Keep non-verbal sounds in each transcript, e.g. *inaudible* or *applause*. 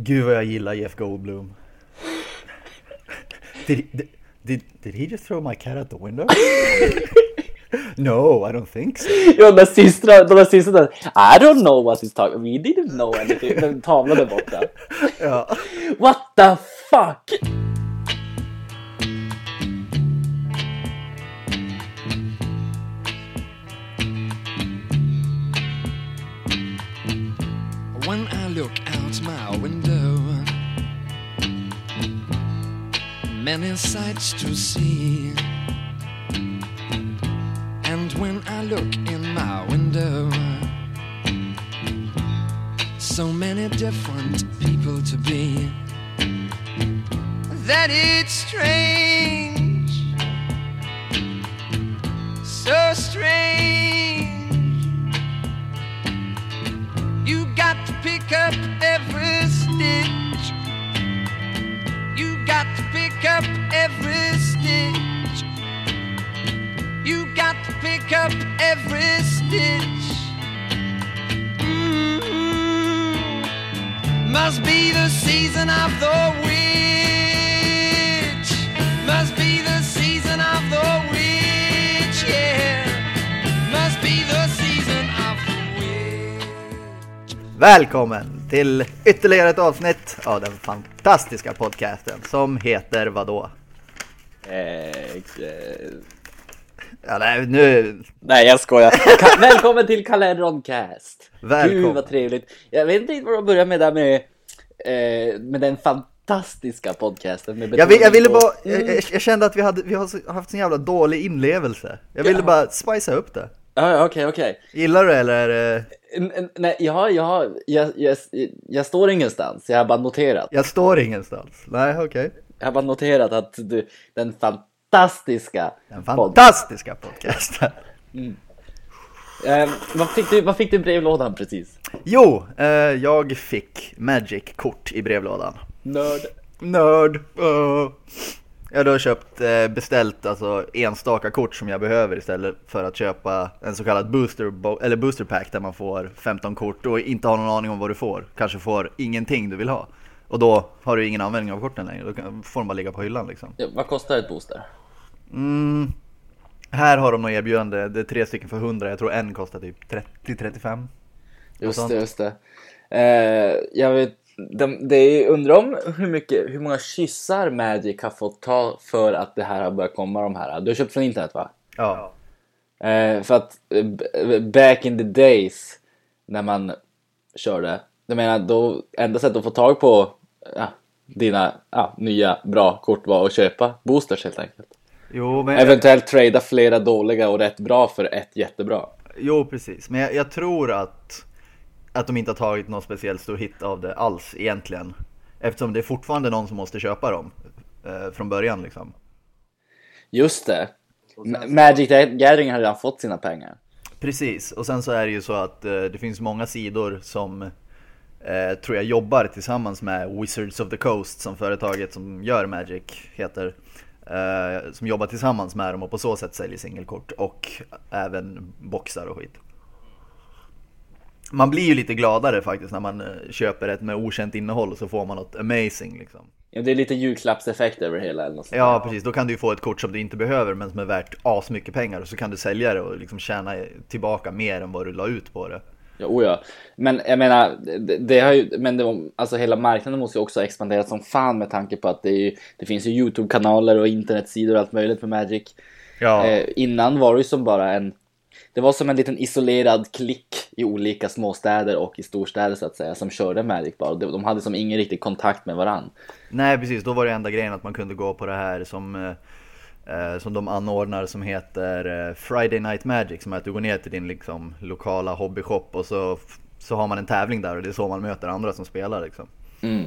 Gud vad jag gillar Jeff Goldblum. Did, did, did, did he just throw my cat out the window? no, I don't think so. Ja, den sista, de där där. I don't know what he's talking We didn't know anything. Den tavlan där borta. Ja. What the fuck? Many sights to see. And when I look in my window, so many different people to be, that it's strange, so strange. Pick up every stitch. Mhm. Must be the season of the witch. Must be the season of the witch, yeah. Must be the season of the witch. Välkommen till ytterligare ett avsnitt av den fantastiska podcasten som heter vadå? Eh, eh, Ja, nej, nu... nej, jag skojar. Ka- *laughs* Välkommen till Kaledroncast. Välkommen. Gud vad trevligt. Jag vet inte vad de börjar med där med, eh, med den fantastiska podcasten. Med Jag, vill, jag ville bara, jag, jag, kände att vi, hade, vi har haft en jävla dålig inlevelse. Jag ville Ja. bara spicea upp det. Ja, okej, okej. Gillar du eller? är det- n- Nej, jag, har- jag, har- jag, jag, jag står ingenstans. Jag har bara noterat. Jag står ingenstans. Nej, okej. Jag har bara noterat att du, den fantastiska Den pod- fantastiska podcasten. Eh, vad, fick du, vad fick du i brevlådan precis? Jo, eh, jag fick Magic-kort i brevlådan. Nörd. Nörd. Uh. Jag har då köpt, eh, beställt alltså enstaka kort som jag behöver istället för att köpa en så kallad booster, bo- eller booster pack där man får 15 kort och inte har någon aning om vad du får. Kanske får ingenting du vill ha. Och då har du ingen användning av korten längre, då får de bara ligga på hyllan liksom. Ja, vad kostar ett booster? Mm. Här har de något erbjudande, det är tre stycken för 100, jag tror en kostar typ 30-35. Just det, just det. Eh, jag vet, de, det är, undrar om hur, mycket, hur många kyssar Magic har fått ta för att det här har börjat komma de här. Du har köpt från internet va? Ja. Eh, för att eh, b- back in the days när man körde, jag menar då enda sättet att få tag på ja, dina ja, nya bra kort var att köpa boosters helt enkelt. Jo, men Eventuellt trada flera dåliga och rätt bra för ett jättebra. Jo, precis. Men jag, jag tror att, att de inte har tagit någon speciellt stor hit av det alls egentligen. Eftersom det är fortfarande någon som måste köpa dem eh, från början liksom. Just det. Ma- Magic the Gathering har redan fått sina pengar. Precis, och sen så är det ju så att eh, det finns många sidor som eh, tror jag jobbar tillsammans med Wizards of the Coast som företaget som gör Magic heter. Eh, som jobbar tillsammans med dem och på så sätt säljer singelkort och även boxar och skit. Man blir ju lite gladare faktiskt när man eh, köper ett med okänt innehåll och så får man något amazing liksom. Ja, det är lite julklappseffekt över hela eller något Ja precis, då kan du ju få ett kort som du inte behöver men som är värt asmycket pengar och så kan du sälja det och liksom tjäna tillbaka mer än vad du la ut på det. Ja, oh ja. Men jag menar, det, det har ju, men det, var- alltså hela marknaden måste ju också ha expanderat som fan med tanke på att det, är ju, det finns ju YouTube-kanaler och internetsidor och allt möjligt med Magic. Ja. Eh, innan var det ju som bara en, det var som en liten isolerad klick i olika småstäder och i storstäder så att säga som körde Magic bara. De, de hade som ingen riktig kontakt med varann. Nej precis, då var det enda grejen att man kunde gå på det här som, eh, som de anordnar som heter eh, Friday Night Magic. Som är att du går ner till din liksom, lokala hobbyshop och så, så har man en tävling där och det är så man möter andra som spelar liksom. Mm.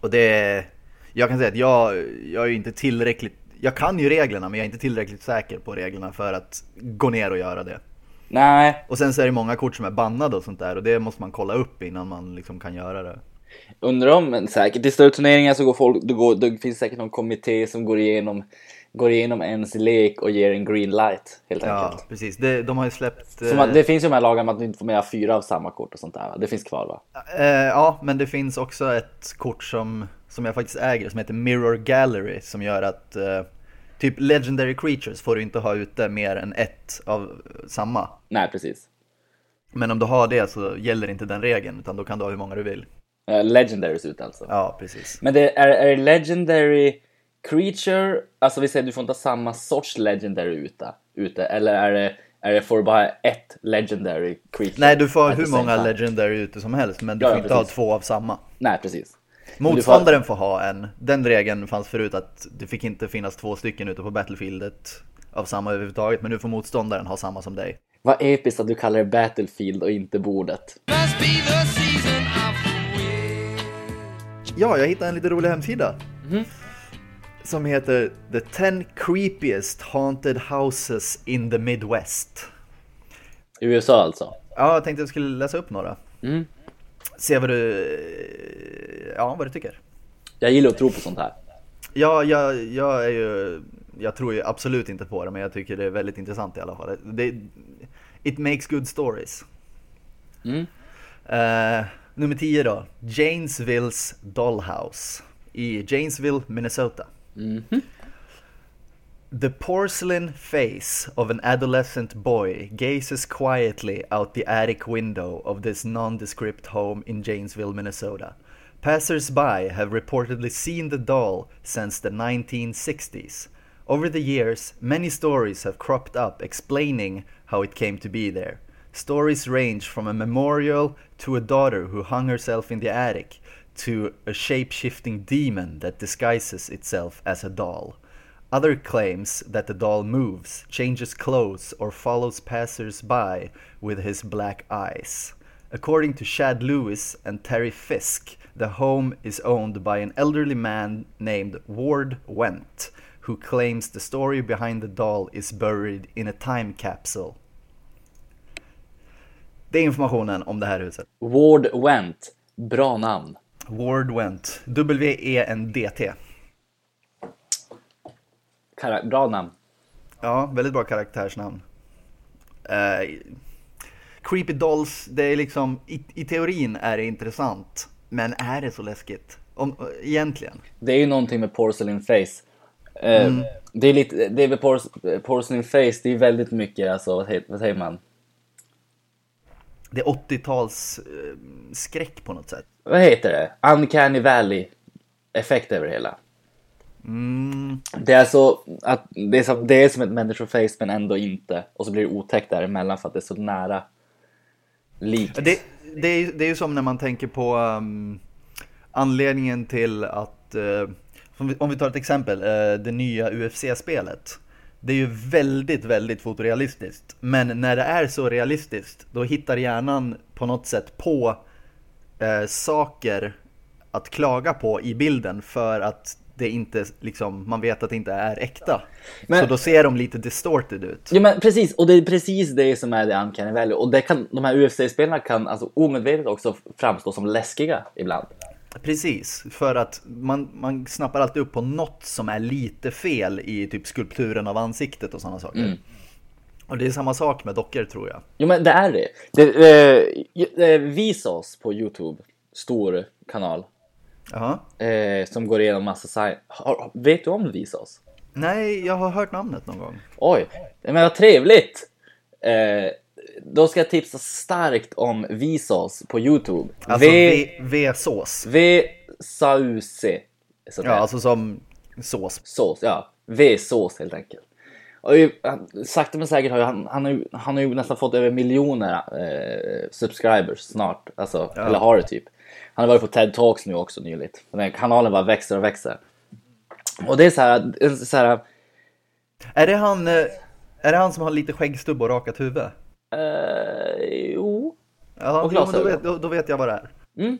Och det, jag kan säga att jag, jag är inte tillräckligt, jag kan ju reglerna men jag är inte tillräckligt säker på reglerna för att gå ner och göra det. Nej, Och sen så är det många kort som är bannade och sånt där och det måste man kolla upp innan man liksom kan göra det. undrar om, säkert i större turneringar så går folk, det, går, det finns säkert någon kommitté som går igenom går igenom ens lek och ger en green light helt Ja, enkelt. precis. Det, de har ju släppt... Som att, det finns ju de här lagarna att du inte får med fyra av samma kort och sånt där. va? Det finns kvar va? Eh, ja, men det finns också ett kort som, som jag faktiskt äger som heter Mirror Gallery som gör att eh, typ Legendary Creatures får du inte ha ute mer än ett av samma. Nej, precis. Men om du har det så gäller inte den regeln utan då kan du ha hur många du vill. Uh, legendaries ut alltså. Ja, precis. Men det är, är legendary creature, alltså vi säger du får inte ha samma sorts legendary ute, ute eller är det, är det får bara ett legendary creature? Nej, du får ha hur många time? Legendary ute som helst men du Ja, får ja, inte ha precis. två av samma. Nej, precis. Du får- Motståndaren får ha en. Den regeln fanns förut att det fick inte finnas två stycken ute på Battlefieldet av samma överhuvudtaget men nu får motståndaren ha samma som dig. Vad episkt att du kallar det Battlefield och inte bordet. Ja, jag hittade en lite rolig hemsida. Som heter The 10 Creepiest Haunted Houses in the Midwest. I USA alltså? Ja, jag tänkte jag skulle läsa upp några. Mm. Se vad du, ja, vad du tycker. Jag gillar att tro på sånt här. Ja, jag, jag är ju, jag tror ju absolut inte på det, men jag tycker det är väldigt intressant i alla fall. Det, it makes good stories. Mm. Eh, nummer 10 då, Janesvilles Dollhouse i Janesville, Minnesota. Mm-hmm. The porcelain face of an adolescent boy gazes quietly out the attic window of this nondescript home in Janesville, Minnesota. Passers-by have reportedly seen the doll since the 1960s. Over the years, many stories have cropped up explaining how it came to be there. Stories range from a memorial to a daughter who hung herself in the attic to a shape-shifting demon that disguises itself as a doll. Other claims that the doll moves, changes clothes, or follows passers-by with his black eyes. According to Shad Lewis and Terry Fisk, the home is owned by an elderly man named Ward Went, who claims the story behind the doll is buried in a time capsule. Det är informationen om det här huset. Ward Went. Bra namn. Ward Went. W-E-N-D-T. Kara- Bra namn. Ja, väldigt bra karaktärsnamn. Eh, Creepy Dolls, det är liksom, i, i teorin är det intressant. Men är det så läskigt? Om, egentligen? Det är ju någonting med porcelain face. Eh, Det är lite, det är med por- porcelain face, det är väldigt mycket, alltså vad, he- vad säger man? Det är 80-tals eh, skräck på något sätt. Vad heter det? Uncanny Valley effekt över det hela. Det är så att det är som, det är som ett människoface men ändå inte. Och så blir det otäckt däremellan för att det är så nära likt. Det, det, är, det är ju som när man tänker på um, anledningen till att, eh, om, vi, om vi tar ett exempel, eh, det nya UFC-spelet. Det är ju väldigt, väldigt fotorealistiskt. Men när det är så realistiskt, då hittar hjärnan på något sätt på eh, saker att klaga på i bilden för att det inte, liksom, man vet att det inte är äkta. Men- Så då ser de lite distorted ut. Ja men precis, och det är precis det som är det Uncanny Valley. Och det kan, de här UFC-spelarna kan alltså omedvetet också framstå som läskiga ibland. Precis, för att man, man snappar alltid upp på något som är lite fel i typ skulpturen av ansiktet och sådana saker. Mm. Och det är samma sak med dockor tror jag. Jo men det är det. det eh, eh, Visos på Youtube, stor kanal, Jaha. eh, som går igenom massa science. Vet du om Visos? Nej, jag har hört namnet någon gång. Oj, men vad trevligt! Eh, då ska jag tipsa starkt om Visos på Youtube. Alltså V-sås. v Sauce. Så Ja, alltså som sås. sås, ja. V-sås helt enkelt. Och ju, sakta men säkert har ju han, han, har ju, han har ju nästan fått över miljoner eh, subscribers snart. Alltså, eller har det typ. Han har varit på TED Talks nu också nyligt. Den här kanalen bara växer och växer. Och det är så här, så här Är det han, eh, är det han som har lite skäggstubb och rakat huvud? Eh, jo. Ja, Och jo, men då, glasögon. vet, då, då vet jag vad det är.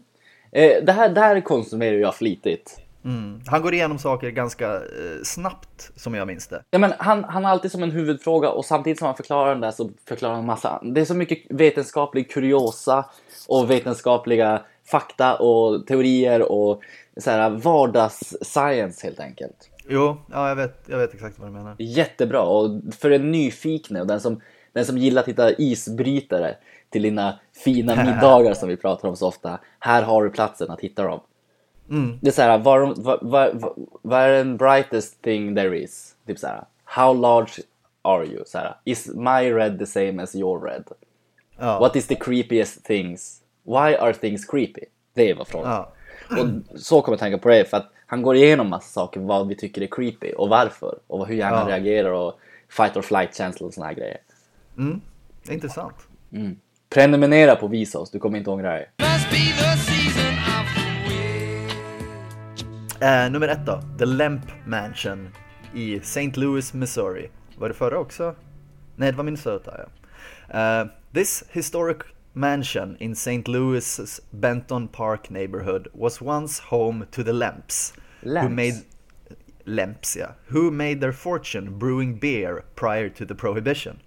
Eh, det, här, det här konsumerar jag flitigt. Mm. Han går igenom saker ganska eh, snabbt som jag minns det. Ja, men han, han har alltid som en huvudfråga och samtidigt som han förklarar den där så förklarar han massa. Det är så mycket vetenskaplig kuriosa och vetenskapliga fakta och teorier och så här vardags-science helt enkelt. Jo, ja jag vet, jag vet exakt vad du menar. Jättebra och för den nyfikne och den som, den som gillar att hitta isbrytare till dina fina *laughs* middagar som vi pratar om så ofta. Här har du platsen att hitta dem. Det är så här, vad, är den brightest thing there is? Typ så här, how large are you? Så här, is my red the same as your red? Ja. What is the creepiest things? Why are things creepy? Det var frågan. Ja. Och så kommer jag tänka på det för att han går igenom massa saker vad vi tycker är creepy och varför och hur hjärnan Ja. reagerar och fight or flight känsla och såna här grejer. Det är intressant. Prenumerera på Visos, du kommer inte ångra dig. Eh, nummer ett då, The Lemp Mansion i St. Louis, Missouri. Var det förra också? Nej, det var Minnesota ja. Eh, this historic mansion in St. Louis's Benton Park neighborhood was once home to the Lemps. Who Lemps? made Lemps, yeah. Who made their fortune brewing beer prior to the prohibition.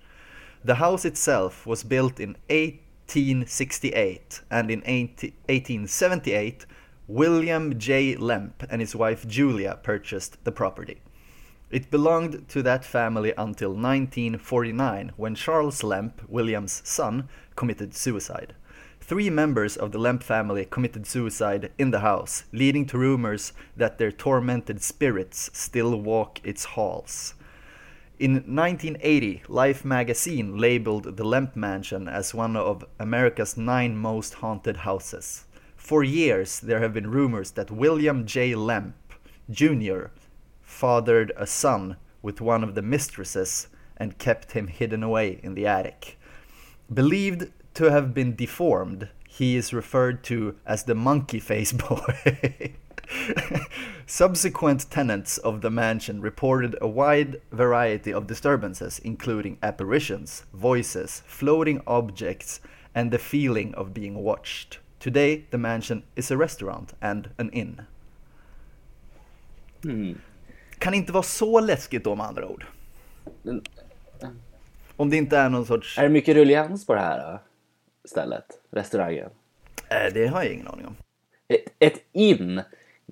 The house itself was built in 1868, and in 1878, William J. Lemp and his wife Julia purchased the property. It belonged to that family until 1949, when Charles Lemp, William's son, committed suicide. Three members of the Lemp family committed suicide in the house, leading to rumors that their tormented spirits still walk its halls. In 1980, Life magazine labeled the Lemp Mansion as one of America's nine most haunted houses. For years, there have been rumors that William J. Lemp Jr. fathered a son with one of the mistresses and kept him hidden away in the attic. Believed to have been deformed, he is referred to as the monkey face boy. *laughs* *laughs* Subsequent tenants of the mansion reported a wide variety of disturbances, including apparitions, voices, floating objects, and the feeling of being watched. Today, the mansion is a restaurant and an inn. Kan inte vara så läskigt då med andra ord. Om det inte är någon sorts... Är det mycket rullians på det här äh, stället? Restaurangen? Eh, det har jag ingen aning om. Ett, ett in,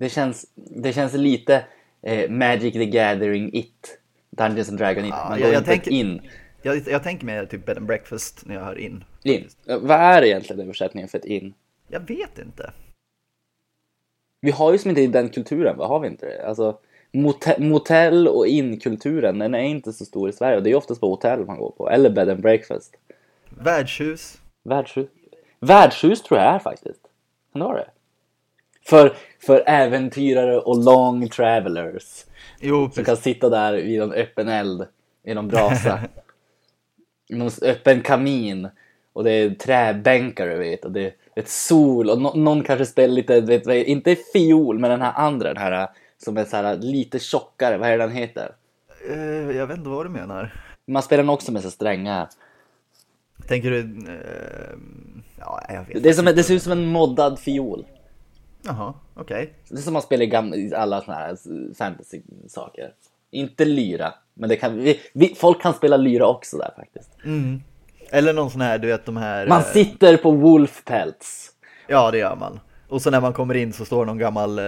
det känns, det känns lite eh, Magic the Gathering It. Dungeons and Dragon It. Ja, Man jag- går jag inte tänker- in. Jag, jag tänker mig typ bed and breakfast när jag hör in. in. Eh, Vad är egentligen översättningen för ett in? Jag vet inte. Vi har ju som inte den kulturen, vad har vi inte det? Alltså, mote- motell och in-kulturen, den är inte så stor i Sverige. Och det är oftast på hotell man går på, eller bed and breakfast. Värdshus. Värdshus, värdshus tror jag är faktiskt. Kan det vara det? För, för äventyrare och long travelers. Jo, Som precis. kan sitta där vid en öppen eld, i någon brasa. *laughs* I någon öppen kamin. Och det är träbänkar du vet. Och det är ett sol. Och nå- någon kanske spelar lite, vet, inte fiol, men den här andra. Den här som är så här lite tjockare. Vad är det den heter? Eh, jag vet inte vad du menar. Man spelar den också med så strängar. Tänker du... Eh, ja, jag vet Det, är som, det ser ut som en moddad fiol. Jaha, okej. Det är som man spelar i, gamla, alla såna här fantasy-saker. Inte lyra, men det kan, vi, vi, folk kan spela lyra också där faktiskt. Eller någon sån här, du vet de här... Man eh, sitter på wolf pelts. Ja, det gör man. Och så när man kommer in så står någon gammal eh,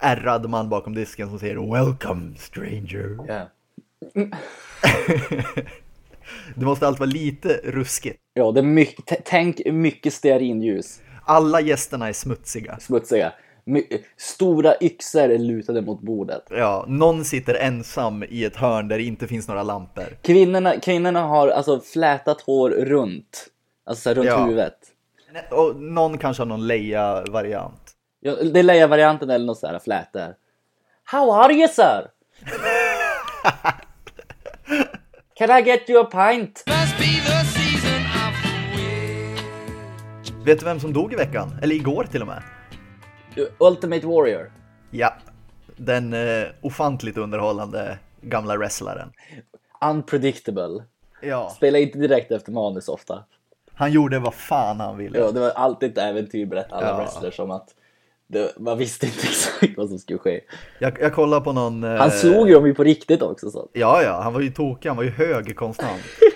ärrad man bakom disken som säger Welcome stranger. Ja. *laughs* Det måste alltid vara lite ruskigt. Ja, det är mycket, tänk mycket stearinljus. Alla gästerna är smutsiga. Smutsiga. My, stora yxor är lutade mot bordet. Ja, någon sitter ensam i ett hörn där det inte finns några lampor. Kvinnorna, kvinnorna har alltså flätat hår runt. Alltså runt Ja. huvudet. Och någon kanske har någon Leia-variant. Ja, det är Leia-varianten eller något sådär flätor. How are you sir? *laughs* Can I get you a pint? Vet du vem som dog i veckan? Eller igår till och med? Ultimate Warrior. Ja, den eh, ofantligt underhållande gamla wrestlaren. Unpredictable. Ja, Spelar inte direkt efter manus ofta. han gjorde vad fan han ville. Ja, det var alltid ett äventyr berättade alla Ja. wrestlers om att det, man visste inte *laughs* exakt vad som skulle ske. Jag, jag kollade på någon... eh, Han slog ju dem ju på riktigt också. Så. Ja, ja, han var ju tokig, han var ju hög konstant. *laughs*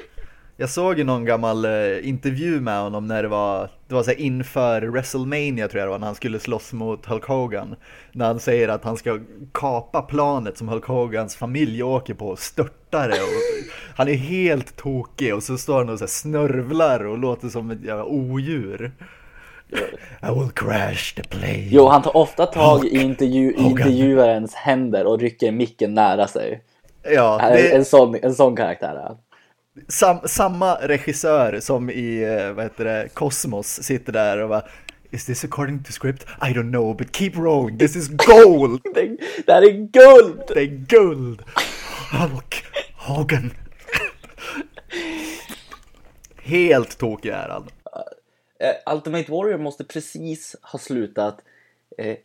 Jag såg ju någon gammal eh, intervju med honom när det var, det var så här inför WrestleMania tror jag det var, när han skulle slåss mot Hulk Hogan. När han säger att han ska kapa planet som Hulk Hogans familj åker på och störta det. Och, *laughs* han är helt tokig och så står han och så snörvlar och låter som ett jävla odjur. I will crash the plane. Jo, han tar ofta tag i Hulk intervju, i Hogan. intervjuarens händer och rycker micken nära sig. Ja, En, det, en, sån, en sån karaktär är han. Sam, samma regissör som i, eh, vad heter det, Cosmos sitter där och bara Is this according to script? I don't know, but keep rolling, this is gold! *laughs* Det, det här är guld! Det är guld! Hulk Hogan! Helt tokig är han. Eh, Ultimate Warrior måste precis ha slutat eh,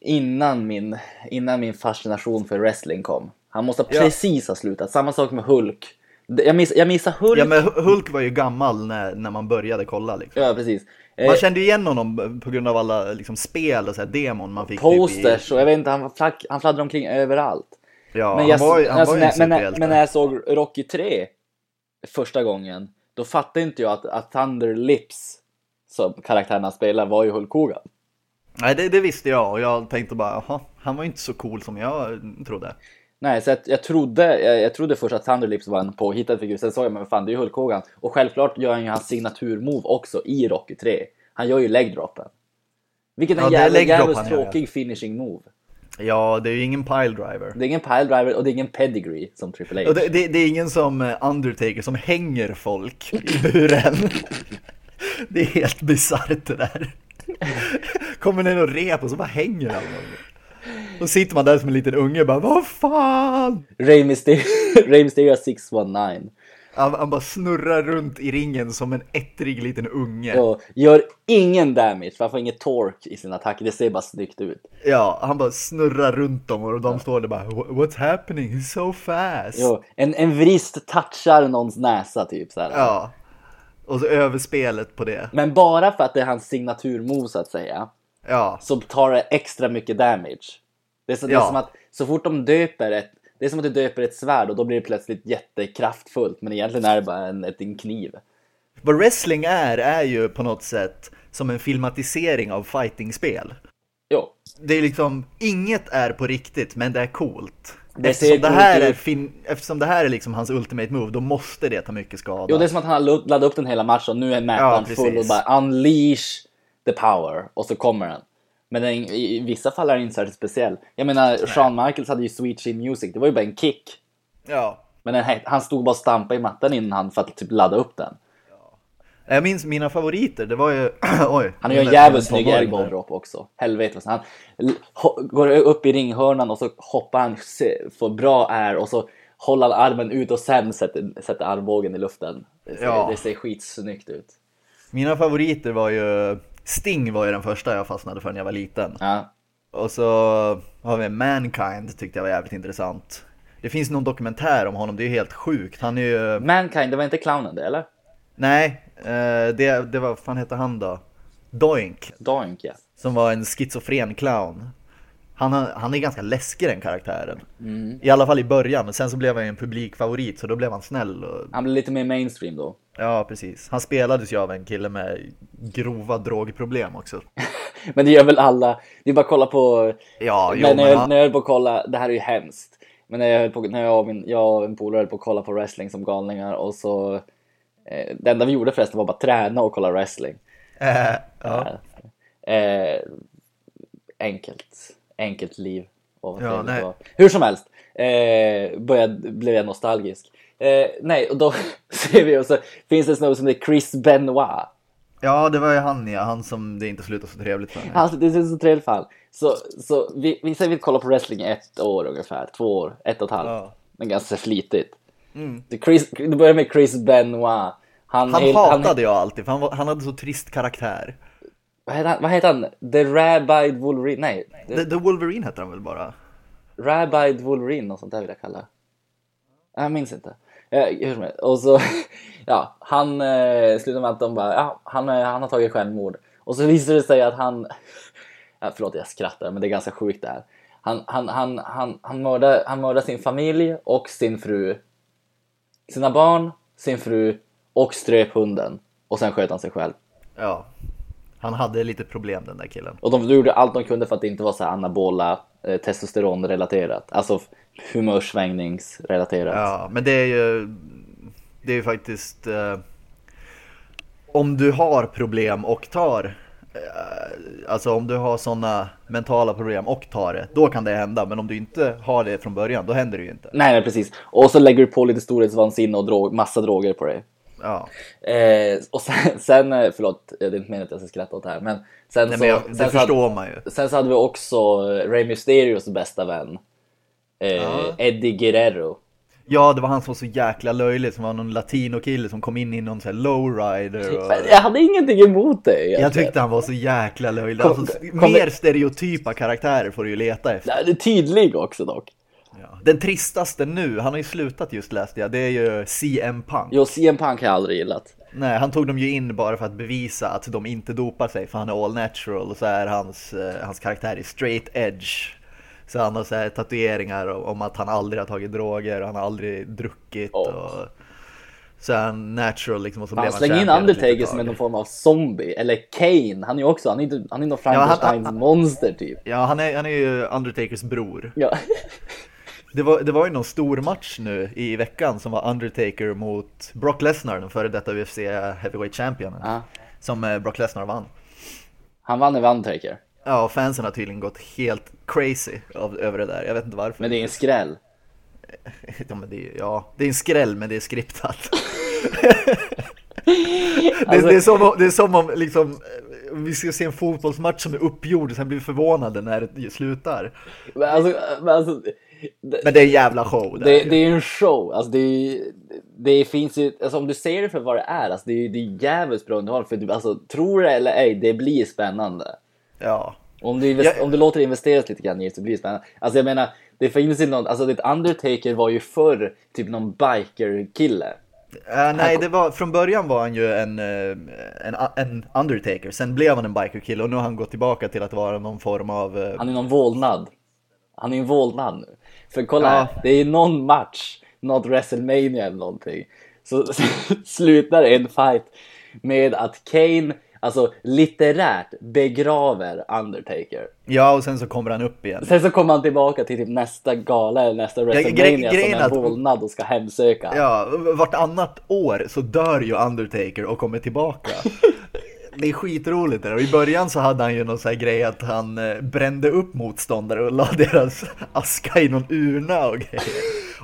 innan, min, innan min fascination för wrestling kom. Han måste ha Ja. precis ha slutat. Samma sak med Hulk. Jag, miss, jag missar Hulk. Ja men Hulk var ju gammal när, när man började kolla liksom. Ja, precis. Eh, Man kände ju igen honom på grund av alla liksom, spel och så här, demon man fick typ posters och jag vet inte, han, flack, han fladdrade omkring överallt. i... Ja, men, jag, han var, han alltså, var ju en när, men när jag såg Rocky 3 första gången, då fattade inte jag att, att Thunder Lips, som karaktärerna spelar, var ju Hulk Hogan. Nej det, det visste jag och jag tänkte bara, jaha, han var ju inte så cool som jag trodde. Nej, så jag, jag, trodde, jag, jag trodde först att Thunder Lips var en påhittad figur, sen såg jag men fan det är ju Hulk Hogan. Och självklart gör han ju hans signaturmove också i Rocky 3. Han gör ju legdroppen. Vilket är en jävligt gör, tråkig finishing move. Ja, det är ju ingen pile driver. Det är ingen pile driver och det är ingen pedigree som Triple H. Och det, det, det är ingen som eh, Undertaker som hänger folk i buren. Det är helt bisarrt det där. Kommer ner och rep och så bara hänger han. Då sitter man där som en liten unge och bara vad fan! Rey Mysterio, *laughs* Rey Mysterio 619. Han, han bara snurrar runt i ringen som en ettrig liten unge. Och gör ingen damage för han får inget torque i sin attack. Det ser bara snyggt ut. Ja, han bara snurrar runt dem och de står där bara What's happening? He's so fast! Jo, en, en vrist touchar någons näsa typ så här. Ja. Och så överspelet på det. Men bara för att det är hans signaturmove så att säga. Ja. så tar det extra mycket damage. Det är, så, det är Ja. som att så fort de döper ett det är som att du döper ett svärd och då blir det plötsligt jättekraftfullt men egentligen är det bara en, en kniv. Vad wrestling är, är ju på något sätt som en filmatisering av fightingspel. Jo, Det är liksom, inget är på riktigt men det är coolt. Det eftersom, det här är fin- eftersom det här är liksom hans ultimate move, då måste det ta mycket skada. jo det är som att han har laddat upp den hela matchen och nu är mätaren Ja, full och bara unleash the power och så kommer den. Men den, i, vissa fall är den inte särskilt speciell. Jag menar, Shawn Michaels hade ju Sweet Chin Music, det var ju bara en kick. Ja. Men den, han stod bara och stampade i mattan innan han för att typ ladda upp den. Jag minns mina favoriter, det var ju, *clears throat* oj. Han gör en nu lät jävligt en snygg tonåring elbow där. drop också. Helvete vad han går upp i ringhörnan och så hoppar han, får bra air och så håller han armen ut och sen sätter, sätter armbågen i luften. Det ser, Ja. det ser skitsnyggt ut. Mina favoriter var ju, Sting var ju den första jag fastnade för när jag var liten. Ja. Och så har vi Mankind, tyckte jag var jävligt intressant. Det finns någon dokumentär om honom, det är ju helt sjukt. Han är ju, Mankind, det var inte clownen det eller? nej, eh, det, det var, vad fan hette han då? Doink, Doink ja. som var en schizofren clown. Han, han är ganska läskig den karaktären. Mm. I alla fall i början, men sen så blev han ju en publikfavorit så då blev han snäll. Och, Han blev lite mer mainstream då. Ja, precis. Han spelades ju av en kille med grova drogproblem också. *laughs* Men det gör väl alla. Det är bara att kolla på... Ja, jo, när, men jag, han- när jag höll på att kolla, det här är ju hemskt. Men när jag, höll på, när jag och min, jag och en polare höll på att kolla på wrestling som galningar och så... Eh, det enda vi gjorde förresten var bara träna och kolla wrestling. Eh, ja. Eh, enkelt. Enkelt liv. Vad Ja, nej. Hur som helst. Eh, började, blev jag nostalgisk. Eh, nej, och då *laughs* ser vi och så finns det en snubbe som heter Chris Benoit. ja, det var ju han ja, han som det inte slutade så trevligt för. Alltså det är så trevligt fall. Så, så vi, vi säger vi kollar på wrestling i ett år ungefär, två år, ett och ett halvt. Ja. Men ganska flitigt. Det, Chris, det börjar med Chris Benoit. Han, Han är- hatade jag alltid för han, var, han hade så trist karaktär. vad, heter han, vad heter han? The Rabbi Wolverine? Nej, The, The, The Wolverine hette han väl bara? Rabbi Wolverine och sånt där vill jag kalla. Jag minns inte. Eh, hur som helst. Och så, *laughs* ja, han eh, slutar med att de bara, ja, han, eh, han har tagit självmord. Och så visar det sig att han, *laughs* ja, förlåt jag skrattar men det är ganska sjukt det här. Han, han, han, han, han, mördar, han mördar sin familj och sin fru. Sina barn, sin fru och ströp hunden. Och sen sköt han sig själv. Ja. Han hade lite problem den där killen. Och de gjorde allt de kunde för att det inte var så anabola eh, testosteronrelaterat. Alltså humörsvängningsrelaterat. Ja, men det är ju, det är ju faktiskt, eh, om du har problem och tar, eh, alltså om du har sådana mentala problem och tar det, då kan det hända. Men om du inte har det från början, då händer det ju inte. Nej, nej, precis. Och så lägger du på lite storhetsvansinne och drog, massa droger på dig. Ja, Eh, och sen, *laughs* sen, eh, förlåt, det är inte meningen att jag ska skratta åt det här, men sen, Nej, så, men jag, sen, det så hade, förstår man ju. sen så hade vi också Rey Mysterios bästa vän, eh, Ja. Eddie Guerrero. Ja, det var han som var så jäkla löjlig, som var någon latino-kille som kom in i någon sån här lowrider. Och... Men Jag hade ingenting emot det egentligen. Jag tyckte han var så jäkla löjlig. Kom- Alltså, kom- mer stereotypa karaktärer får du ju leta efter. Nej, det är tydlig också dock. Ja. Den tristaste nu, han har ju slutat just läste jag, det är ju CM Punk. Jo, CM Punk har jag aldrig gillat. Nej, han tog dem ju in bara för att bevisa att de inte dopar sig, för han är all natural och så är hans, eh, hans karaktär i straight edge. Så han har så här tatueringar om att han aldrig har tagit droger och han har aldrig druckit. Åh. Och... Så är han natural liksom och så Fan, blev han släng in Undertaker som är någon form av zombie. Eller Kane, han är ju också, han är, inte- han är någon han- Frankensteins han- monster typ. Ja, han är, han är ju Undertakers bror. Ja. *laughs* Det var, det var ju någon stor match nu i veckan som var Undertaker mot Brock Lesnar, den före detta UFC Heavyweight Champion. ja. Som eh, Brock Lesnar vann. Han vann över Undertaker. Ja, fansen har tydligen gått helt crazy av, över det där. Jag vet inte varför. Men det är en skräll. Ja, det, är, ja, det är en skräll men det är skriptat. det, Alltså- det, är som om, det är som om liksom, eh, vi ska se en fotbollsmatch som är uppgjord och sen blir vi förvånade när det slutar. Men alltså, men alltså det, Men det är en jävla show. det, det är ju en show. Alltså det, det finns ju, alltså om du ser det för vad det är, alltså det är, är jävligt bra underhållning. För du, alltså, tror det eller ej, det blir spännande. Ja. Om du, invest, om du låter det investeras lite grann i det så blir det spännande. Alltså jag menar, det finns ju någon, alltså det Undertaker var ju förr typ någon biker-kille. Eh, nej, det var, från början var han ju en, eh, en, en Undertaker, sen blev han en bikerkille och nu har han gått tillbaka till att vara någon form av... eh, Han är någon vålnad. Han är en vålnad nu. För kolla Ja. här, det är någon match, något WrestleMania eller någonting. Så *laughs* slutar en fight med att Kane, alltså litterärt begraver Undertaker. Ja, och sen så kommer han upp igen. Sen så kommer han tillbaka till typ nästa gala eller nästa WrestleMania grejen som är att- vålnad och ska hemsöka. Ja, vartannat år så dör ju Undertaker och kommer tillbaka. *laughs* Det är skitroligt det där. Och i början så hade han ju någon sån här grej att han eh, brände upp motståndare och la deras aska i någon urna och grejer.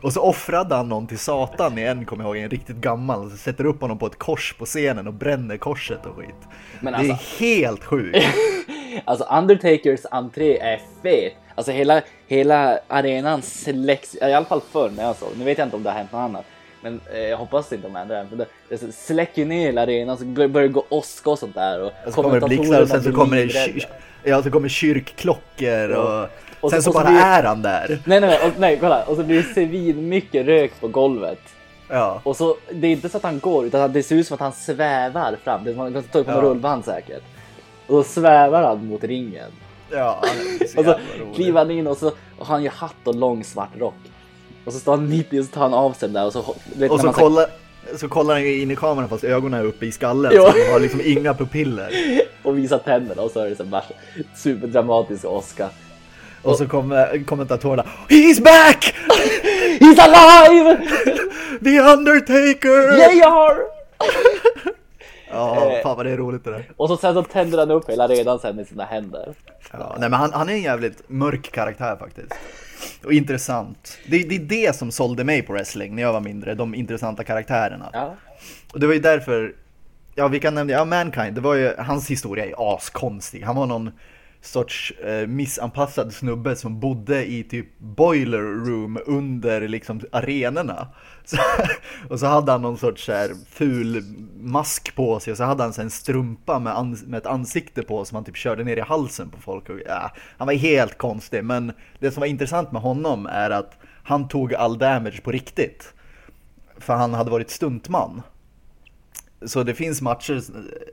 Och så offrade han någon till Satan i en, kommer jag ihåg, en riktigt gammal. Så sätter upp honom på ett kors på scenen och bränner korset och skit. Men det är alltså- helt sjukt. *laughs* Alltså Undertakers entré är fet. Alltså hela, hela arenan släcks, i alla fall förr när jag såg. Nu vet jag inte om det har hänt något annat. Men eh, jag hoppas inte de ändrar den. För det, släcker ner hela arenan så bör- börjar gå åska och sånt där. Och Och så kommer det blixtar och sen så kommer det, ja, så kommer kyrkklockor och, Och sen så- så, så bara blir- är han där. Nej, nej, nej, och, nej, kolla. Och så blir det svin mycket rök på golvet. Ja. Och så, det är inte så att han går, utan det ser ut som att han svävar fram. Det är som att han tar upp på Ja. rullband säkert. Och då svävar han mot ringen. Ja, så *laughs* Och så kliver han in och så och har han ju hatt och lång svart rock. Och så står han mitt i och så tar han av sig den där och så... Vet Och så man kollar, så kollar han in i kameran fast ögonen är uppe i skallen Ja. så han har liksom inga pupiller. *laughs* och visar tänderna och så är det så bara superdramatisk åska. Och så kommer kommentatorerna He's back! *laughs* He's alive! *laughs* The Undertaker! Are! *laughs* Ja, Eh. fan vad det är roligt det där. Och så sen så tänder han upp hela arenan sen med sina händer. Ja, nej men han, han är en jävligt mörk karaktär faktiskt. Och intressant. Det, det är det som sålde mig på wrestling när jag var mindre, de intressanta karaktärerna. Ja. Och det var ju därför, ja vi kan nämna, ja Mankind, det var ju, hans historia är askonstig. Han var någon sorts eh, missanpassad snubbe som bodde i typ boiler room under liksom arenorna. *laughs* Så, och så hade han någon sorts så här, ful mask på sig och så hade han så en strumpa med, ans- med ett ansikte på som han typ körde ner i halsen på folk. Och, ja, han var helt konstig men det som var intressant med honom är att han tog all damage på riktigt. För han hade varit stuntman. Så det finns matcher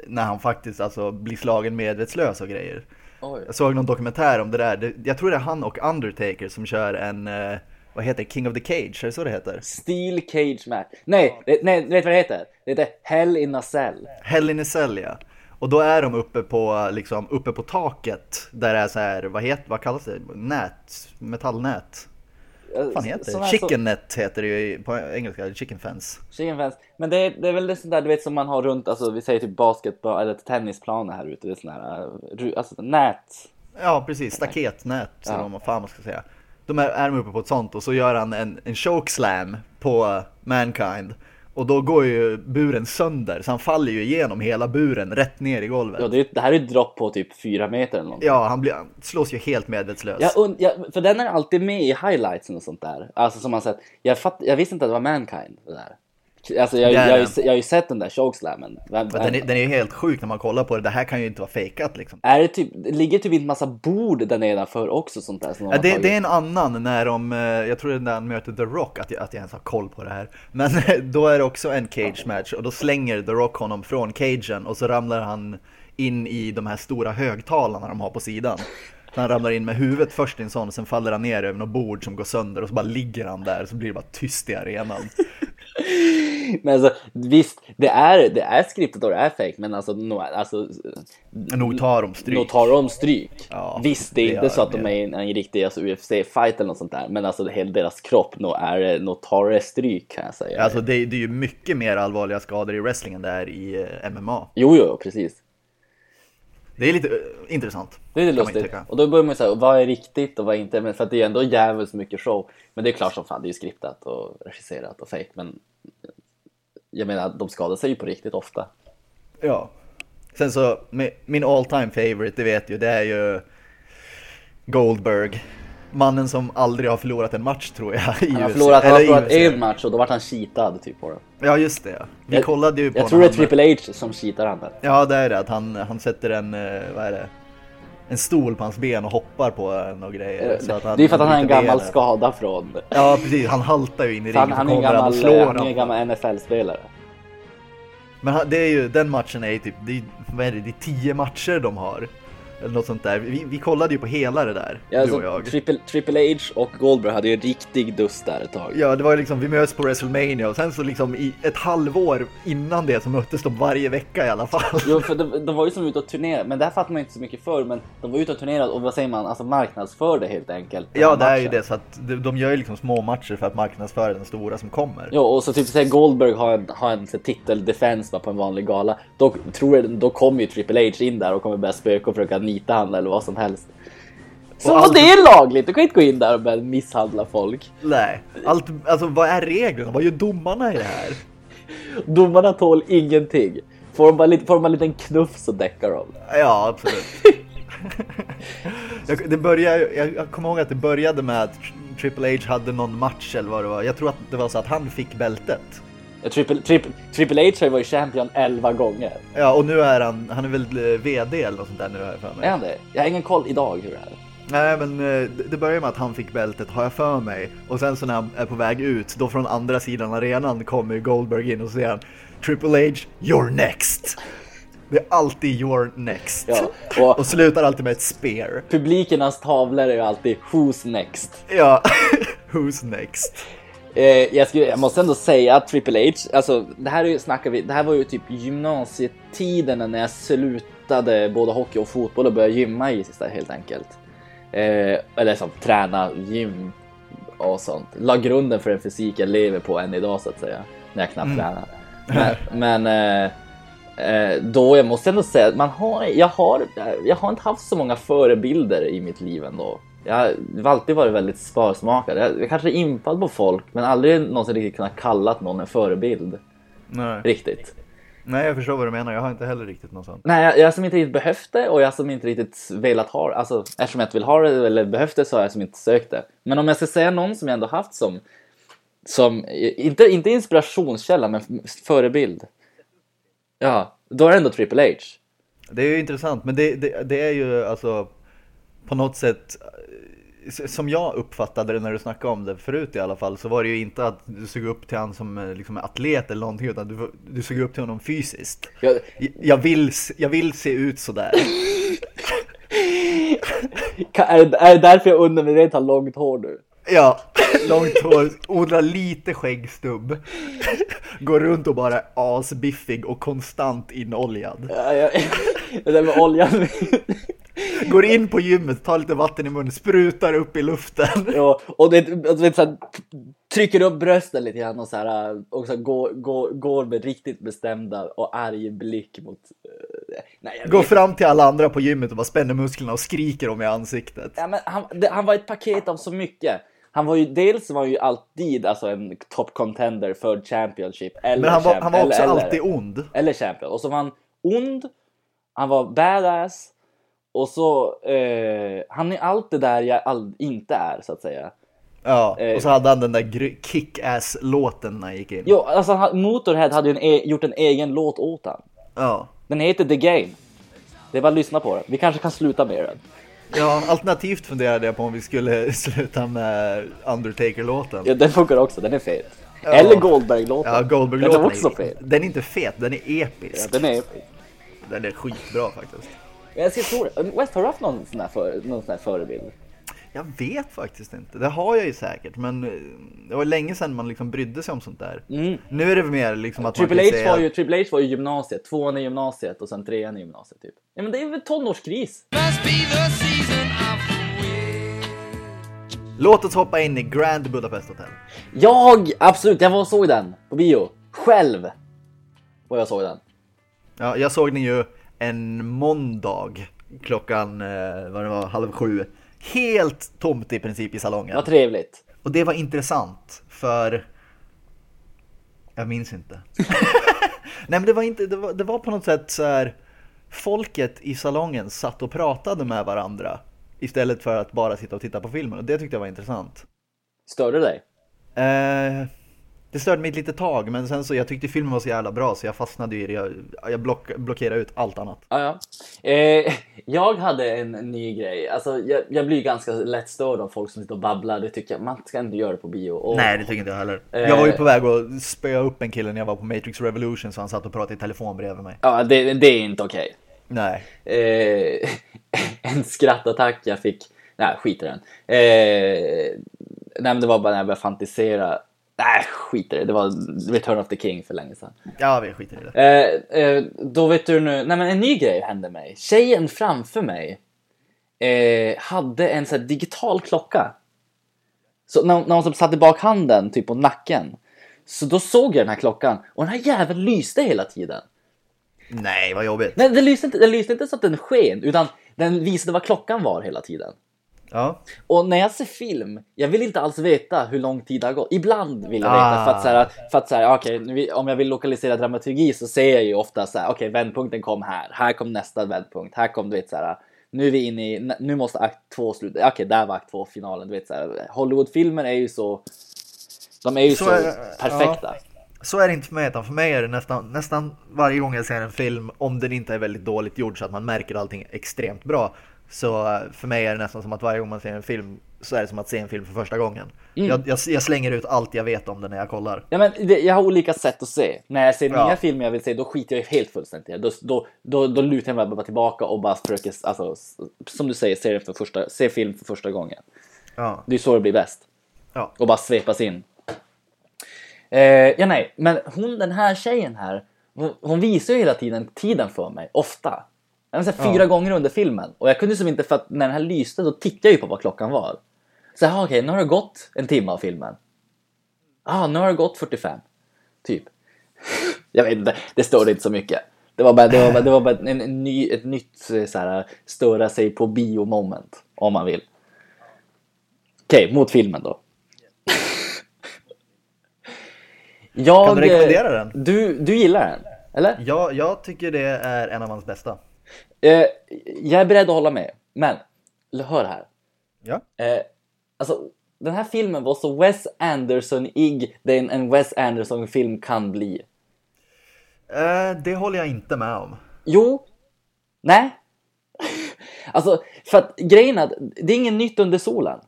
när han faktiskt alltså blir slagen medvetslös och grejer. Oj. Jag såg någon dokumentär om det där. Jag tror det är han och Undertaker som kör en, eh, vad heter det? King of the Cage, är det så det heter? Steel Cage Match. Nej, det, nej, vet du vad det heter? Det heter Hell in a Cell. Hell in a Cell ja. Och då är de uppe på, liksom, uppe på taket där det är så här, vad heter, vad kallas det? Nät? Metallnät? Vad fan heter Sån det? här Chicken net heter det ju på engelska, chicken fence. Så, chicken fence. Men det är, det är väl det sånt där du vet som man har runt, alltså vi säger typ basketboll eller tennisplaner här ute. Det är sån här, ru- alltså nät. Ja precis, staketnät eller Ja. vad fan man ska säga. De är, är uppe på ett sånt och så gör han en, en chokeslam på Mankind. Och då går ju buren sönder, så han faller ju igenom hela buren rätt ner i golvet. Ja, det, det här är ett dropp på typ fyra meter eller något. Ja, han, blir, han slås ju helt medvetslös. Jag jag, för den är alltid med i highlightsen och sånt där. Alltså som man sett. Jag, fatt, jag visste inte att det var Mankind det där. Alltså jag, jag, jag, jag har ju sett den där chokeslammen. Vem- Men den, är, den är ju helt sjuk när man kollar på det, det här kan ju inte vara fejkat liksom. Är det typ, det ligger typ en massa bord där nedanför också sånt där som Ja, det, det är en annan när de, eh, jag tror det är när han möter The Rock, att jag, att jag ens har koll på det här. Men *laughs* då är det också en cage match och då slänger The Rock honom från cagen och så ramlar han in i de här stora högtalarna de har på sidan. Han ramlar in med huvudet först i en sån och sen faller han ner över något bord som går sönder och så bara ligger han där så blir det bara tyst i arenan. *laughs* Men alltså visst, det är, det är skriptat och det är fake men alltså, no, alltså Nog tar de stryk. Nog tar de stryk. Ja, Visst, det är det inte så att de är i en, en riktig alltså, UFC-fight eller något sånt där. Men alltså hela deras kropp, nog, nog tar det stryk kan jag säga. Alltså det, det är ju mycket mer allvarliga skador i wrestling än det är i eh, MMA. Jo, jo, precis. Det är lite eh, intressant. Det är lite lustigt. Och då börjar man säga, vad är riktigt och vad är inte? Men för att det är ändå jävligt mycket show. Men det är klart som fan, det är ju skriptat och regisserat och fake. Men jag menar, de skadar sig ju på riktigt ofta. Ja. Sen så, mi- min all time favorite, det vet ju, det är ju Goldberg. Mannen som aldrig har förlorat en match tror jag i Han har förlorat, han har förlorat en match och då vart han cheatad typ på det. Ja just det ja. Vi Jag- kollade ju på Jag tror det är han- Triple H som cheatar han där. Ja det är det, att han, han sätter en, eh, vad är det? En stol på hans ben och hoppar på en och grejer. så att han- det är för att han har en gammal benet. skada från... Ja precis, han haltar ju in i han, ringen han så är en han gammal, han är en gammal NFL-spelare. Men han- det är ju, den matchen är ju typ, det är, vad är det, det är tio matcher de har. Eller något sånt där. Vi, vi kollade ju på hela det där, Ja, du alltså, och jag. Triple, Triple H och Goldberg hade ju en riktig dust där ett tag. Ja, det var ju liksom, vi möts på WrestleMania och sen så liksom i ett halvår innan det så möttes de varje vecka i alla fall. Jo, för de, de var ju som ute och turnerade, men det här fattar man ju inte så mycket för, men de var ute och turnerade och vad säger man, alltså marknadsförde helt enkelt. Ja, det är ju det, så att de, gör ju liksom små matcher för att marknadsföra den stora som kommer. Jo, och så typ säg Goldberg har en, har en så titeldefense på en vanlig gala. Då, tror jag, då kommer ju Triple H in där och kommer börja spöka och försöka nita han eller vad som helst. Så Och allt- det är lagligt, du kan inte gå in där och börja misshandla folk. Nej, allt, alltså vad är reglerna? Vad gör domarna i det här? Domarna tål ingenting. Får de bara, lite, får de bara en liten knuff så däckar de. Ja, absolut. jag, det började, jag, jag kommer ihåg att det började med att Triple H hade någon match eller vad det var. Jag tror att det var så att han fick bältet. Ja, Triple, triple, triple H har ju varit champion 11 gånger. Ja, och nu är han, han är väl eh, VD eller något sånt där nu har jag för mig. Är han det? Jag har ingen koll idag hur det är. Nej men eh, det- börjar med att han fick bältet har jag för mig. Och sen så när han är på väg ut, då från andra sidan arenan kommer Goldberg in och säger han Triple H, you're next. Det är alltid you're next. Ja, och- *laughs* och slutar alltid med ett spear. Publikernas tavlor är ju alltid Who's next? Ja, *laughs* who's next? Eh, jag, skulle, jag måste ändå säga att Triple H, alltså det här, är snackar vi, det här var ju typ gymnasietiden när jag slutade både hockey och fotboll och började gymma i sista helt enkelt. Eh, eller som träna gym och sånt. La grunden för den fysik jag lever på än idag så att säga. När jag knappt tränar. *laughs* Men, men eh, eh, då jag måste ändå säga att man har, jag, har, jag har inte haft så många förebilder i mitt liv ändå. Jag har alltid varit väldigt sparsmakad. Jag, jag kanske är impad på folk men aldrig någonsin riktigt kunnat kalla någon en förebild. Nej. Riktigt. Nej, jag förstår vad du menar. Jag har inte heller riktigt något sånt. Nej, jag, jag som inte riktigt behövt det och jag som inte riktigt velat ha det. Alltså, eftersom jag inte vill ha det eller behövt det så har jag som inte sökt det. Men om jag ska säga någon som jag ändå haft som, som inte, inte inspirationskälla men förebild. Ja, då är det ändå Triple H. Det är ju intressant, men det, det, det är ju alltså på något sätt eh, som jag uppfattade det när du snackade om det förut i alla fall så var det ju inte att du såg upp till han som eh, liksom atlet eller någonting utan du, du såg upp till honom fysiskt. Jag, Jag vill, jag vill se ut sådär. *laughs* Är, det- är det därför jag undermedvetet har långt hår nu? Ja, *laughs* långt hår, odlar lite skäggstubb. *laughs* Går runt och bara är asbiffig och konstant inoljad. Ja, ja, det där med oljan. Går in på gymmet, tar lite vatten i munnen, sprutar upp i luften. Ja, och det, du vet, så här, trycker upp brösten lite grann och, så här, och så går, går, går med riktigt bestämda och arg blick mot... eh, nej, Går fram till alla andra på gymmet och bara spänner musklerna och skriker dem i ansiktet. Ja, men han, det, han var ett paket av så mycket. Han var ju dels var han ju alltid alltså en top contender för Championship. Eller Men han var, champ- han var också eller, alltid ond. Eller Champion. Och så var han ond, han var badass och så eh, han är allt det där jag all, inte är så att säga. Ja, Eh. och så hade han den där kick-ass-låten när han gick in. Jo, alltså Motorhead hade ju en e- gjort en egen låt åt han. Ja. Den heter The Game. Det är bara att lyssna på den. Vi kanske kan sluta med den. ja, alternativt funderade jag på om vi skulle *laughs* sluta med Undertaker-låten. Ja, den funkar också, den är fet. Ja. Eller Goldberg-låten. Ja, Goldberg-låten Den är också fet. Den är inte fet, den är episk. Ja, den är Den är skitbra faktiskt. Jag ska tro det. West, har du haft någon sån här, för, någon sån här förebild? Jag vet faktiskt inte. Det har jag ju säkert, men eh, det var länge sedan man liksom brydde sig om sånt där. Mm. Nu är det mer liksom att Triple man H, kan säga... var ju, Triple H var ju gymnasiet, tvåan i gymnasiet och sen trean i gymnasiet typ. Ja men det är väl tonårskris? Must be the season of the witch. Låt oss hoppa in i Grand Budapest Hotel. Jag, absolut, jag var och såg den på bio. Själv var jag såg den. Ja, jag såg den ju en måndag klockan, eh, vad det var, halv sju. Helt tomt i princip i salongen. Vad trevligt. Och det var intressant för jag minns inte. *laughs* Nej men det var inte, det var, det var på något sätt så här folket i salongen satt och pratade med varandra istället för att bara sitta och titta på filmen och det tyckte jag var intressant. Störde det dig? Eh, det störde mig ett litet tag men sen så jag tyckte filmen var så jävla bra så jag fastnade i det. Jag, jag block, blockerade ut allt annat. Ja, ja. Eh, jag hade en ny grej. Alltså, jag, jag blir ganska lätt störd av folk som sitter och babblar. Det tycker jag, man ska inte göra det på bio. Och, Nej det tycker inte jag heller. Eh. Jag var ju på väg att spöa upp en kille när jag var på Matrix Revolution så han satt och pratade i telefon bredvid mig. Ja, det, det är inte okej. Nej. Eh, *laughs* en skrattattack jag fick. Nej, skit i den. Eh, nej, men det var bara när jag började fantisera. Nej, skit i det. Det var Return of the King för länge sedan. Ja vi skiter i det. Eh, eh, då vet du nu. Nej, men en ny grej hände mig. Tjejen framför mig eh, hade en sån här digital klocka. Så när, när hon som satte bak handen typ på nacken. Så då såg jag den här klockan och den här jäveln lyste hela tiden. Nej vad jobbigt. Nej, den lyste inte, den lyste inte så att den sken, utan den visade vad klockan var hela tiden. Ja. Och när jag ser film, jag vill inte alls veta hur lång tid det har gått. Ibland vill jag veta Ah. för att så här, för att så här, okej, nu vi- om jag vill lokalisera dramaturgi så ser jag ju ofta så här, okej, vändpunkten kom här, här kom nästa vändpunkt, här kom du vet så här, nu är vi inne i, nu måste akt två sluta, okej, där var akt två finalen, du vet så här, Hollywoodfilmer är ju så, de är ju så, Så är- perfekta. Så är det inte för mig, utan för mig är det nästan, nästan varje gång jag ser en film, om den inte är väldigt dåligt gjord så att man märker allting extremt bra. Så eh, för mig är det nästan som att varje gång man ser en film så är det som att se en film för första gången. Mm. Jag, jag, jag slänger ut allt jag vet om den när jag kollar. Ja, men det, jag har olika sätt att se. När jag ser Ja. nya filmer jag vill se, då skiter jag helt fullständigt. Då, då, då, då lutar jag mig bara tillbaka och bara försöker, alltså, som du säger, se, för första, se film för första gången. Ja. Det är så det blir bäst. Ja. Och bara svepas in. Eh, ja, nej, men hon, den här tjejen här, hon, hon visar ju hela tiden tiden för mig, ofta. Jag vill säga, fyra gånger under filmen. Och jag kunde som inte, för att när den här lyste, då tittade jag ju på vad klockan var. Så här, okej, nu har det gått en timme av filmen. ah, nu har det gått 45. Typ. *laughs* jag vet inte, det störde inte så mycket. Det var bara, det var bara, det var bara en, en ny, ett nytt eh, så här, störa sig på bio-moment, om man vill. Okej, mot filmen då. Jag, *laughs* Kan du rekommendera den? Du, du gillar den? Eller? Jag, jag tycker det är en av hans bästa. Eh, jag är beredd att hålla med, men hör här. Ja. Eh, alltså, den här filmen var så Wes Anderson-ig den en Wes Anderson-film kan bli. Eh, det håller jag inte med om. Jo. Nej. *laughs* alltså, för att grejen är det är inget nytt under solen.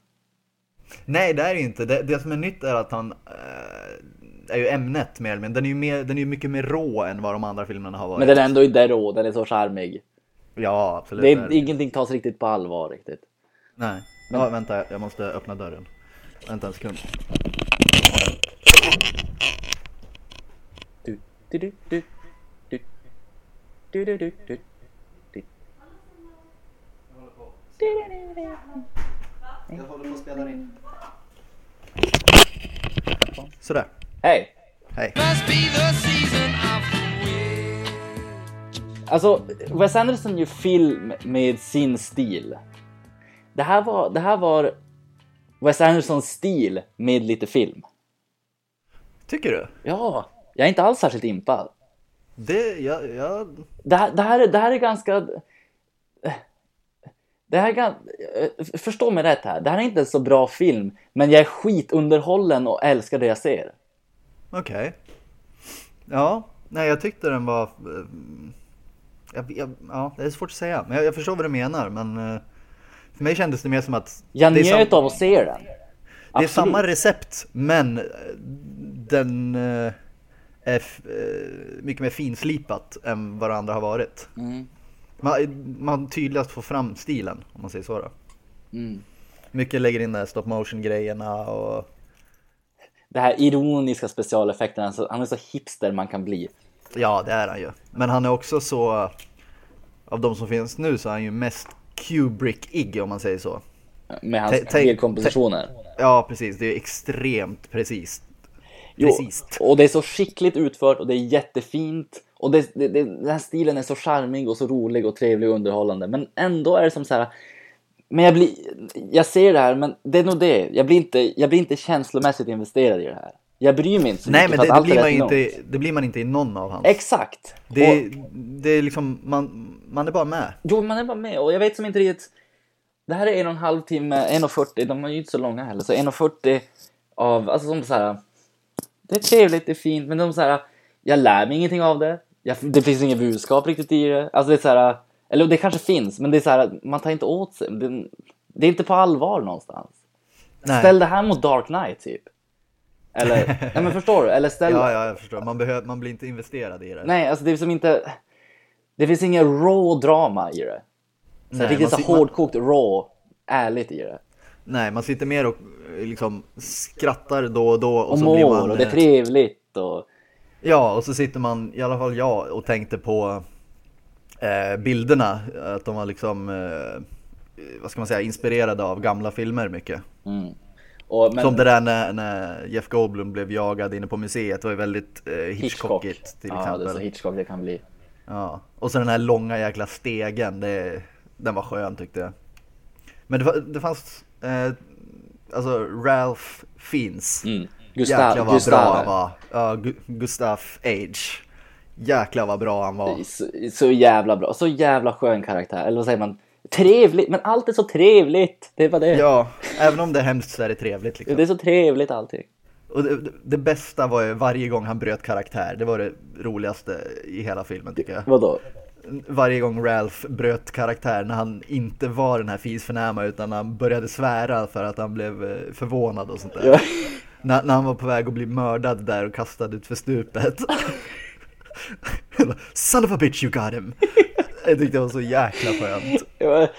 Nej, det är det inte. Det, det som är nytt är att han eh, är ju ämnet mer eller mindre. Den är ju mer, den är mycket mer rå än vad de andra filmerna har varit. Men den är ändå inte rå, den är så charmig. Ja, absolut. Det det är, ingenting tas riktigt på allvar riktigt. Nej. Ja, vänta, jag måste öppna dörren. Vänta en sekund. Du, du, du. Du, du, du, du. Du. Jag håller på att spela in. Sådär. Hej! Hej. Alltså, Wes Anderson gör film med sin stil. Det här var, det här var Wes Andersons stil med lite film. Tycker du? Ja, jag är inte alls särskilt impad. Det, jag, jag... Det här, det här, är, det här är ganska... Det här är gan... Förstå mig rätt här, det här är inte en så bra film, men jag är skitunderhållen och älskar det jag ser. Okej. Ja, nej jag tyckte den var... Jag, jag, ja, det är svårt att säga. Men jag, jag förstår vad du menar, men... eh, För mig kändes det mer som att... Jag njöt av att se den. Det är samma recept, men eh, den eh, är mycket mer finslipat än vad det andra har varit. Mm. Man, man tydligast får fram stilen, om man säger så då. Mm. Mycket lägger in de här stop motion grejerna och... Det här ironiska specialeffekterna, så han är så hipster man kan bli. Ja, det är han ju. Men han är också så... Av de som finns nu så är han ju mest Kubrick-ig om man säger så. Med hans bildkompositioner. Ja, precis. Det är extremt precis. Jo, Precis. och det är så skickligt utfört och det är jättefint. Och det, det, det, den här stilen är så charmig och så rolig och trevlig och underhållande. Men ändå är det som så här. Men jag blir, jag ser det här, men det är nog det. Jag blir inte, jag blir inte känslomässigt investerad i det här. Jag bryr mig inte så Nej, mycket men för det, att det, allt blir man rätt inte, det blir man inte i någon av hans. Exakt! Det, Och, det är liksom, man, man är bara med. jo, man är bara med och jag vet som inte riktigt. Det här är en och en halv timme, 1.40, de är ju inte så långa heller, så 1.40 av, alltså som så här. Det är trevligt, det är fint, men de så här. Jag lär mig ingenting av det. Jag, det finns inget budskap riktigt i det. Alltså det är så här, eller det kanske finns, men det är så här, man tar inte åt sig. Det, det är inte på allvar någonstans. Nej. Ställ det här mot Dark Knight typ. Eller, *laughs* nej men förstår du? Eller ställ, Ja, ja, jag förstår. Man, behöver, man blir inte investerad i det. nej alltså det är som inte, det finns ingen raw drama i det. Så Nej, riktigt så sit- man- hårdkokt raw, ärligt i det. Nej, man sitter mer och liksom skrattar då och då och, Och så blir mår man... och det är eh, trevligt och Ja, och så sitter man, i alla fall jag, och tänkte på eh, bilderna. Att de var liksom, eh, vad ska man säga, inspirerade av gamla filmer mycket. Mm. Och, men, Som det där när, när Jeff Goldblum blev jagad inne på museet. Det var ju väldigt eh, Hitchcock. Hitchcockigt till ja, exempel. det är så Hitchcock det kan bli. Ja, och så den här långa jäkla stegen, det, den var skön tyckte jag. Men det, det fanns, eh, alltså Ralph Fiennes. Mm. Jäklar Gustav, vad bra Gustav. han var. Ja, Gu- Gustav Age. Jäklar vad bra han var. Så, så jävla bra, så jävla skön karaktär. Eller vad säger man? Trevligt, men allt är så trevligt. Det var det. Ja, även om det är hemskt så är det trevligt liksom. Det är så trevligt allting. Och det, det bästa var ju varje gång han bröt karaktär. Det var det roligaste i hela filmen tycker jag. Vadå? varje gång Ralph bröt karaktär när han inte var den här fisförnäma utan han började svära för att han blev eh, förvånad och sånt där. Ja. När, när han var på väg att bli mördad där och kastad ut för stupet. *laughs* Son of a bitch you got him! Jag tyckte det var så jäkla skönt. *laughs* Jag,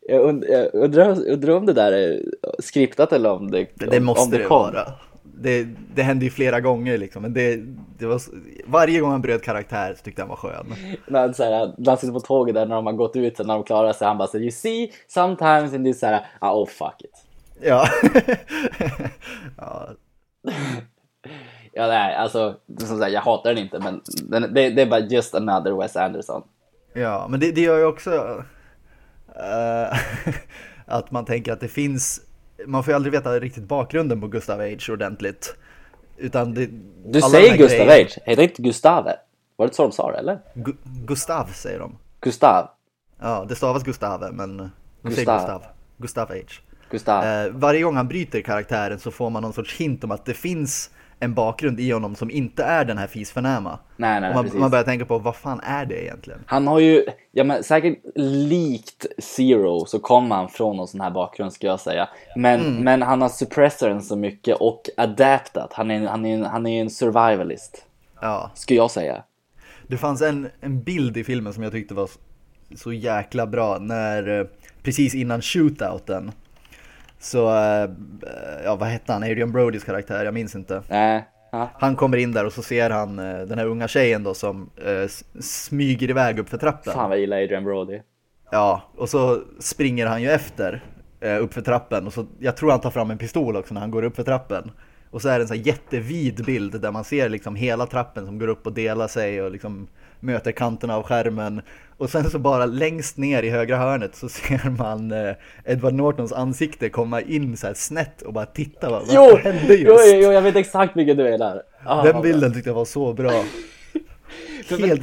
jag, und, jag undrar, undrar om det där är skriptat eller om det Det, det måste om det det vara. Det, det hände ju flera gånger liksom, men det, det var, så- varje gång han bröt karaktär så tyckte han var skön. När han, så här, när han sitter på tåget där när de har gått ut, när de klarar sig, han bara säger You see, sometimes in this så här, ah, oh fuck it. Ja. *laughs* ja. Ja, nej, alltså, som sagt, jag hatar den inte, men den, det, det är bara just another Wes Anderson. Ja, men det, det gör ju också eh, *laughs* att man tänker att det finns, man får ju aldrig veta riktigt bakgrunden på Gustav Age ordentligt. Utan det, Du säger Gustav grejerna- Age, heter inte Gustave? Var det så de sa det, eller? Gu, Gustav säger de. Gustav? Ja, det stavas Gustave, men Gustav. Gustav. Gustav Age. Gustav? Eh, varje gång han bryter karaktären så får man någon sorts hint om att det finns en bakgrund i honom som inte är den här fisförnäma. nej, nej, Och man, precis. man börjar tänka på vad fan är det egentligen? Han har ju, ja men säkert likt Zero så kommer han från någon sån här bakgrund ska jag säga. Men, Mm. men han har suppressoren så mycket och adaptat. Han är, han är, en- han är en survivalist, Ja, skulle jag säga. Det fanns en, en bild i filmen som jag tyckte var så- så jäkla bra när eh, precis innan shootouten Så, eh, ja vad hette han, Adrian Brodys karaktär, jag minns inte. Nej. Ja. Han kommer in där och så ser han eh, den här unga tjejen då som eh, smyger iväg upp för trappen. Fan vad jag gillar Adrian Brody. Ja, och så springer han ju efter eh, upp för trappen och så, jag tror han tar fram en pistol också när han går upp för trappen. Och så är det en sån här jättevid bild där man ser liksom hela trappen som går upp och delar sig och liksom möter kanterna av skärmen. Och sen så bara längst ner i högra hörnet så ser man eh, Edward Nortons ansikte komma in så här snett och bara titta vad, Jo! vad hände just? jo, jo, jag vet exakt vilken du är där. Ah, Den bilden tyckte jag var så bra. *laughs* Helt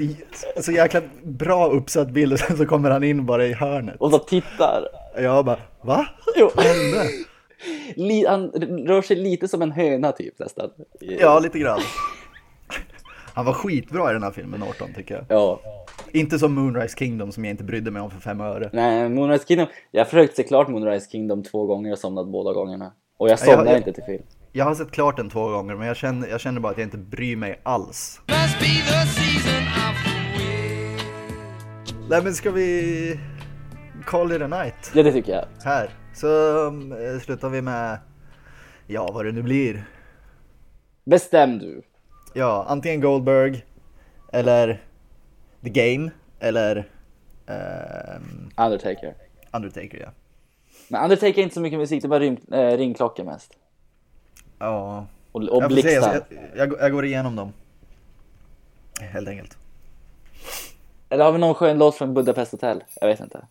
så jäkla bra uppsatt bild och sen så kommer han in bara i hörnet. Och så tittar. Jag bara, va? Jo. Vad hände? *laughs* Han rör sig lite som en höna typ nästan. Ja, lite grann. Han var skitbra i den här filmen, Norton, tycker jag. Ja. Inte som Moonrise Kingdom som jag inte brydde mig om för fem öre. Nej, Moonrise Kingdom. Jag har försökt se klart Moonrise Kingdom två gånger och somnat båda gångerna. Och jag Ja, jag- somnar jag- inte till film. Jag har sett klart den två gånger, men jag känner, jag känner bara att jag inte bryr mig alls. Must be the season of the witch. Nej, men ska vi... Call it a night. Ja, det tycker jag. Här. Så um, slutar vi med... Ja, vad det nu blir. Bestäm du. Ja, antingen Goldberg, eller The Game, eller ehm, Undertaker. Undertaker, ja. Men Undertaker är inte så mycket musik, det är bara ring, äh, ringklockor mest. Ja, Och, och jag, blixtar. jag, jag, jag går igenom dem. Helt enkelt. Eller har vi någon skön låt från Budapest Hotel? Jag vet inte.